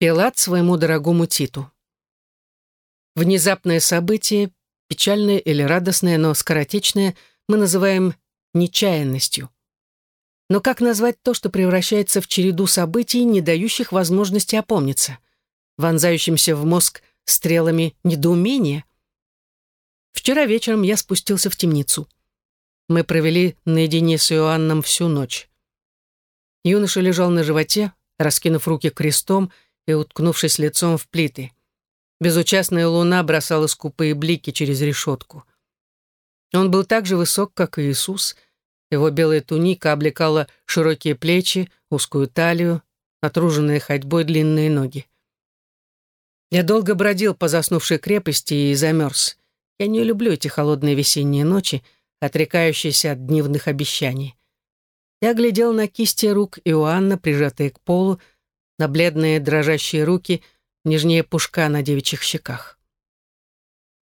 Пилат своему дорогому Титу. Внезапное событие, печальное или радостное, но скоротечное, мы называем нечаянностью. Но как назвать то, что превращается в череду событий, не дающих возможности опомниться, вонзающимся в мозг стрелами недоумения? Вчера вечером я спустился в темницу. Мы провели наедине с Иоанном всю ночь. Юноша лежал на животе, раскинув руки крестом и уткнувшись лицом в плиты. Безучастная луна бросала скупые блики через решетку. Он был так же высок, как и Иисус. Его белая туника облекала широкие плечи, узкую талию, натруженные ходьбой длинные ноги. Я долго бродил по заснувшей крепости и замерз. Я не люблю эти холодные весенние ночи, отрекающиеся от дневных обещаний. Я глядел на кисти рук Иоанна, прижатые к полу, на бледные дрожащие руки, нежнее пушка на девичьих щеках.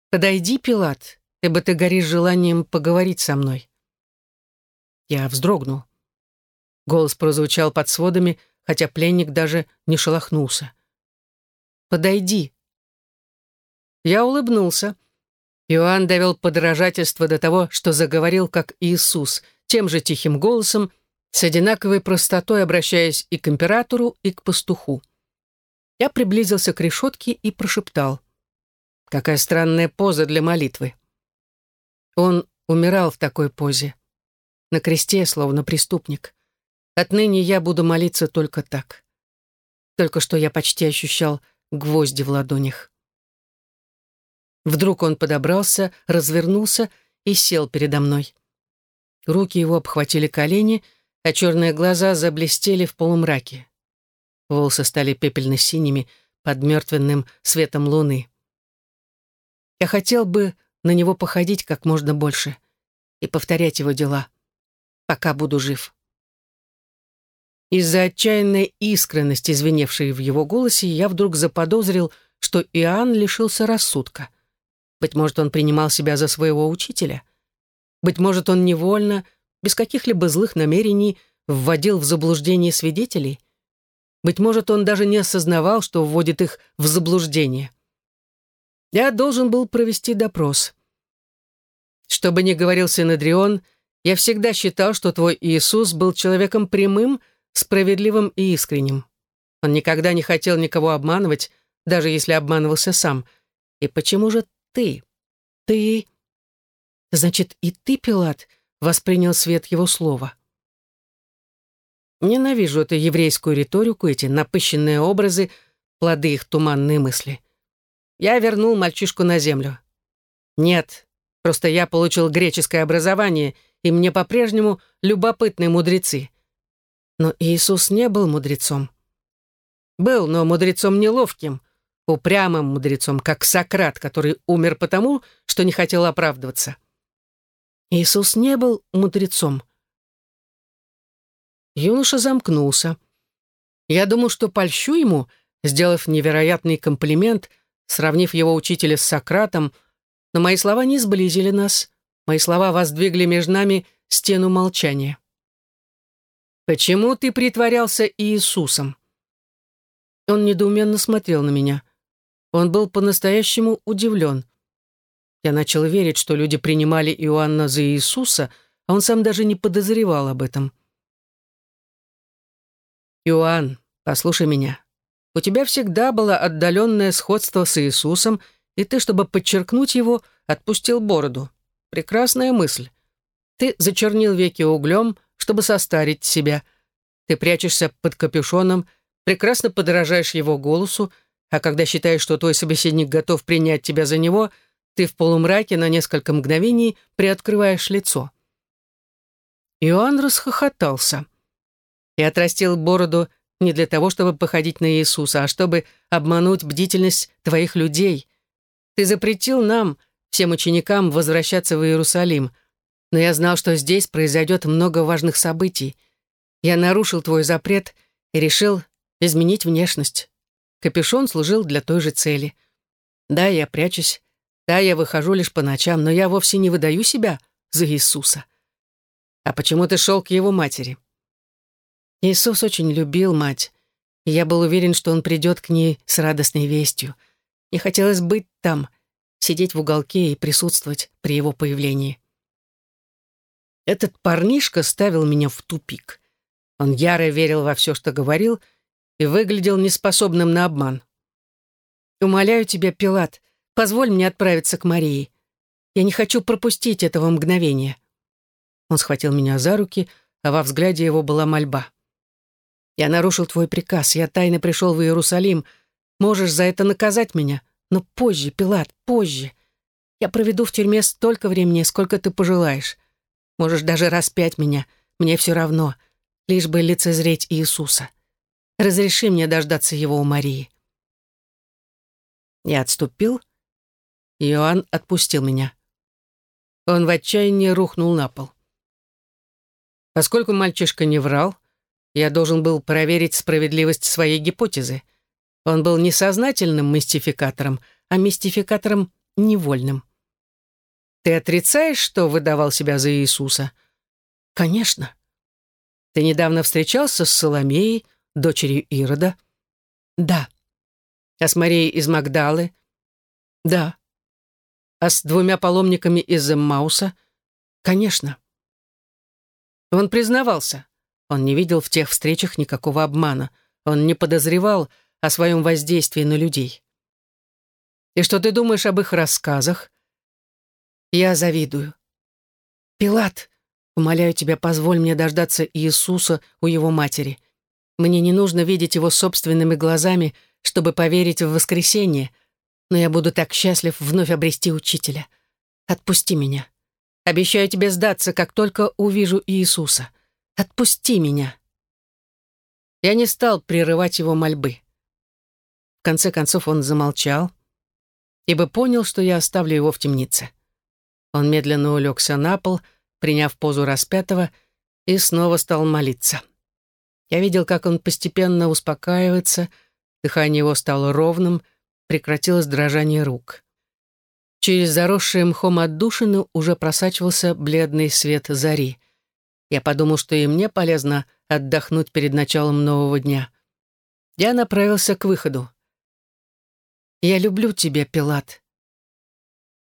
«Подойди, Пилат, ибо ты горишь желанием поговорить со мной». Я вздрогнул. Голос прозвучал под сводами, хотя пленник даже не шелохнулся. «Подойди». Я улыбнулся. Иоанн довел подражательство до того, что заговорил как Иисус, тем же тихим голосом, с одинаковой простотой обращаясь и к императору, и к пастуху. Я приблизился к решетке и прошептал. Какая странная поза для молитвы. Он умирал в такой позе. На кресте, словно преступник. Отныне я буду молиться только так. Только что я почти ощущал гвозди в ладонях. Вдруг он подобрался, развернулся и сел передо мной. Руки его обхватили колени — а черные глаза заблестели в полумраке. Волосы стали пепельно-синими под мертвенным светом луны. Я хотел бы на него походить как можно больше и повторять его дела, пока буду жив. Из-за отчаянной искренности, звеневшей в его голосе, я вдруг заподозрил, что Иоанн лишился рассудка. Быть может, он принимал себя за своего учителя. Быть может, он невольно без каких-либо злых намерений вводил в заблуждение свидетелей? Быть может, он даже не осознавал, что вводит их в заблуждение. Я должен был провести допрос. Что бы ни говорил Синедрион, я всегда считал, что твой Иисус был человеком прямым, справедливым и искренним. Он никогда не хотел никого обманывать, даже если обманывался сам. И почему же ты? Ты... Значит, и ты, Пилат, воспринял свет его слова. Ненавижу эту еврейскую риторику, эти напыщенные образы, плоды их туманные мысли. Я вернул мальчишку на землю. Нет, просто я получил греческое образование, и мне по-прежнему любопытны мудрецы. Но Иисус не был мудрецом. Был, но мудрецом неловким, упрямым мудрецом, как Сократ, который умер потому, что не хотел оправдываться. Иисус не был мудрецом. Юноша замкнулся. Я думал, что польщу ему, сделав невероятный комплимент, сравнив его учителя с Сократом, но мои слова не сблизили нас. Мои слова воздвигли между нами стену молчания. «Почему ты притворялся Иисусом?» Он недоуменно смотрел на меня. Он был по-настоящему удивлен. Я начал верить, что люди принимали Иоанна за Иисуса, а он сам даже не подозревал об этом. «Иоанн, послушай меня. У тебя всегда было отдаленное сходство с Иисусом, и ты, чтобы подчеркнуть его, отпустил бороду. Прекрасная мысль. Ты зачернил веки углем, чтобы состарить себя. Ты прячешься под капюшоном, прекрасно подражаешь его голосу, а когда считаешь, что твой собеседник готов принять тебя за него — ты в полумраке на несколько мгновений приоткрываешь лицо. Иоанн расхохотался и отрастил бороду не для того, чтобы походить на Иисуса, а чтобы обмануть бдительность твоих людей. Ты запретил нам, всем ученикам, возвращаться в Иерусалим, но я знал, что здесь произойдет много важных событий. Я нарушил твой запрет и решил изменить внешность. Капюшон служил для той же цели. Да, я прячусь, да, я выхожу лишь по ночам, но я вовсе не выдаю себя за Иисуса. А почему ты шел к его матери? Иисус очень любил мать. и я был уверен, что он придет к ней с радостной вестью. Мне хотелось быть там, сидеть в уголке и присутствовать при его появлении. Этот парнишка ставил меня в тупик. Он яро верил во все, что говорил, и выглядел неспособным на обман. «Умоляю тебя, Пилат, позволь мне отправиться к Марии. Я не хочу пропустить этого мгновения». Он схватил меня за руки, а во взгляде его была мольба. «Я нарушил твой приказ, я тайно пришел в Иерусалим. Можешь за это наказать меня, но позже, Пилат, позже. Я проведу в тюрьме столько времени, сколько ты пожелаешь. Можешь даже распять меня, мне все равно, лишь бы лицезреть Иисуса. Разреши мне дождаться его у Марии». Я отступил, Иоанн отпустил меня. Он в отчаянии рухнул на пол. Поскольку мальчишка не врал, я должен был проверить справедливость своей гипотезы. Он был не сознательным мистификатором, а мистификатором невольным. Ты отрицаешь, что выдавал себя за Иисуса? Конечно. Ты недавно встречался с Соломеей, дочерью Ирода? Да. А с Марией из Магдалы? Да. А с двумя паломниками из Эммауса? Конечно. Он признавался. Он не видел в тех встречах никакого обмана. Он не подозревал о своем воздействии на людей. И что ты думаешь об их рассказах? Я завидую. Пилат, умоляю тебя, позволь мне дождаться Иисуса у его матери. Мне не нужно видеть его собственными глазами, чтобы поверить в воскресение, но я буду так счастлив вновь обрести учителя. Отпусти меня. Обещаю тебе сдаться, как только увижу Иисуса. Отпусти меня. Я не стал прерывать его мольбы. В конце концов он замолчал, ибо понял, что я оставлю его в темнице. Он медленно улегся на пол, приняв позу распятого, и снова стал молиться. Я видел, как он постепенно успокаивается, дыхание его стало ровным, прекратилось дрожание рук. Через заросшие мхом отдушины уже просачивался бледный свет зари. Я подумал, что и мне полезно отдохнуть перед началом нового дня. Я направился к выходу. «Я люблю тебя, Пилат»,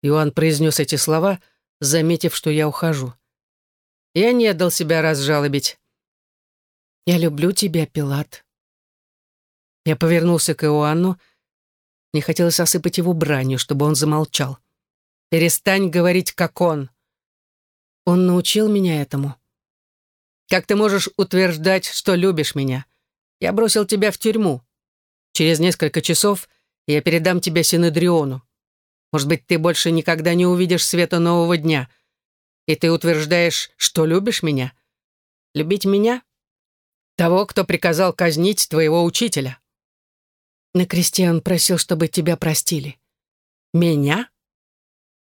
Иоанн произнес эти слова, заметив, что я ухожу. Я не дал себя разжалобить. «Я люблю тебя, Пилат». Я повернулся к Иоанну. Мне хотелось осыпать его бранью, чтобы он замолчал. «Перестань говорить, как он». Он научил меня этому. «Как ты можешь утверждать, что любишь меня? Я бросил тебя в тюрьму. Через несколько часов я передам тебя Синедриону. Может быть, ты больше никогда не увидишь света нового дня. И ты утверждаешь, что любишь меня? Любить меня? Того, кто приказал казнить твоего учителя. На кресте он просил, чтобы тебя простили. Меня?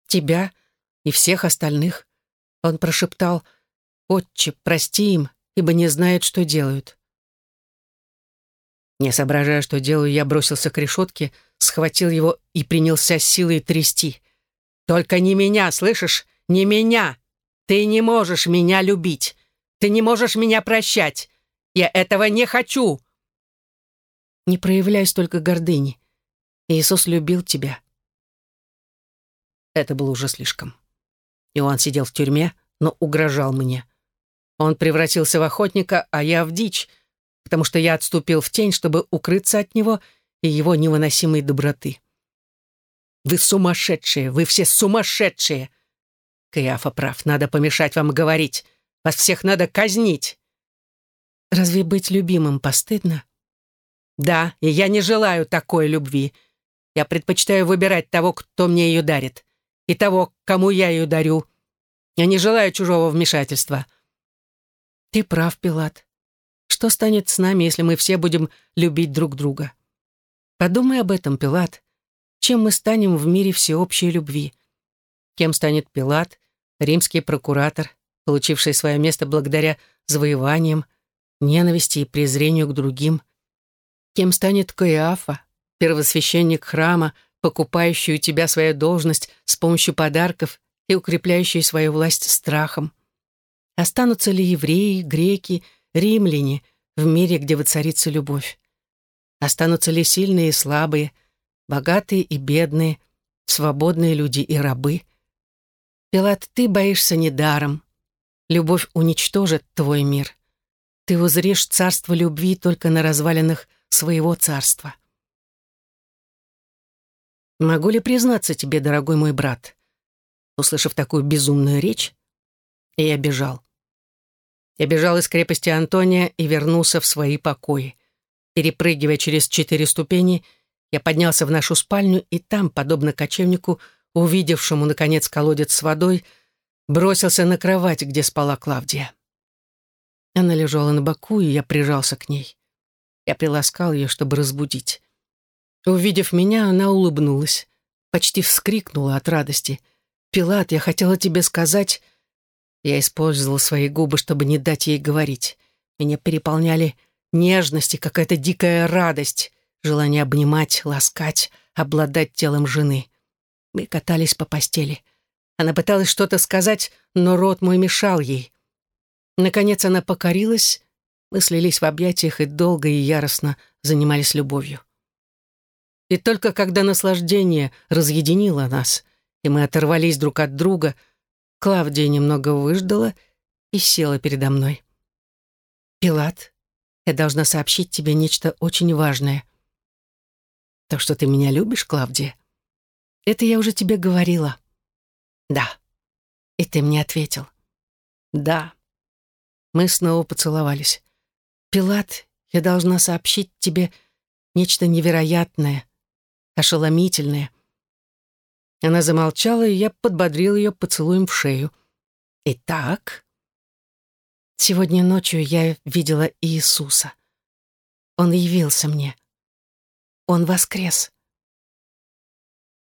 Тебя и всех остальных. Он прошептал, «Отче, прости им, ибо не знают, что делают». Не соображая, что делаю, я бросился к решетке, схватил его и принялся силой трясти. «Только не меня, слышишь? Не меня! Ты не можешь меня любить! Ты не можешь меня прощать! Я этого не хочу!» «Не проявляй столько гордыни. Иисус любил тебя». Это было уже слишком. Иоанн сидел в тюрьме, но угрожал мне. Он превратился в охотника, а я в дичь — потому что я отступил в тень, чтобы укрыться от него и его невыносимой доброты. «Вы сумасшедшие! Вы все сумасшедшие!» Каиафа прав, надо помешать вам говорить. Вас всех надо казнить. Разве быть любимым постыдно? Да, и я не желаю такой любви. Я предпочитаю выбирать того, кто мне ее дарит, и того, кому я ее дарю. Я не желаю чужого вмешательства. Ты прав, Пилат. Что станет с нами, если мы все будем любить друг друга? Подумай об этом, Пилат. Чем мы станем в мире всеобщей любви? Кем станет Пилат, римский прокуратор, получивший свое место благодаря завоеваниям, ненависти и презрению к другим? Кем станет Каиафа, первосвященник храма, покупающий у тебя свою должность с помощью подарков и укрепляющий свою власть страхом? Останутся ли евреи, греки, римляне в мире, где воцарится любовь. Останутся ли сильные и слабые, богатые и бедные, свободные люди и рабы? Пилат, ты боишься недаром. Любовь уничтожит твой мир. Ты узришь царство любви только на развалинах своего царства. Могу ли признаться тебе, дорогой мой брат? Услышав такую безумную речь, я бежал. Я бежал из крепости Антония и вернулся в свои покои. Перепрыгивая через четыре ступени, я поднялся в нашу спальню и там, подобно кочевнику, увидевшему, наконец, колодец с водой, бросился на кровать, где спала Клавдия. Она лежала на боку, и я прижался к ней. Я приласкал ее, чтобы разбудить. Увидев меня, она улыбнулась, почти вскрикнула от радости. «Пилат, я хотела тебе сказать...» Я использовал свои губы, чтобы не дать ей говорить. Меня переполняли нежность и какая-то дикая радость, желание обнимать, ласкать, обладать телом жены. Мы катались по постели. Она пыталась что-то сказать, но рот мой мешал ей. Наконец она покорилась, мы слились в объятиях и долго и яростно занимались любовью. И только когда наслаждение разъединило нас, и мы оторвались друг от друга — Клавдия немного выждала и села передо мной. «Пилат, я должна сообщить тебе нечто очень важное». «То, что ты меня любишь, Клавдия?» «Это я уже тебе говорила». «Да». И ты мне ответил. «Да». Мы снова поцеловались. «Пилат, я должна сообщить тебе нечто невероятное, ошеломительное. Она замолчала, и я подбодрил ее поцелуем в шею. «Итак...» Сегодня ночью я видела Иисуса. Он явился мне. Он воскрес.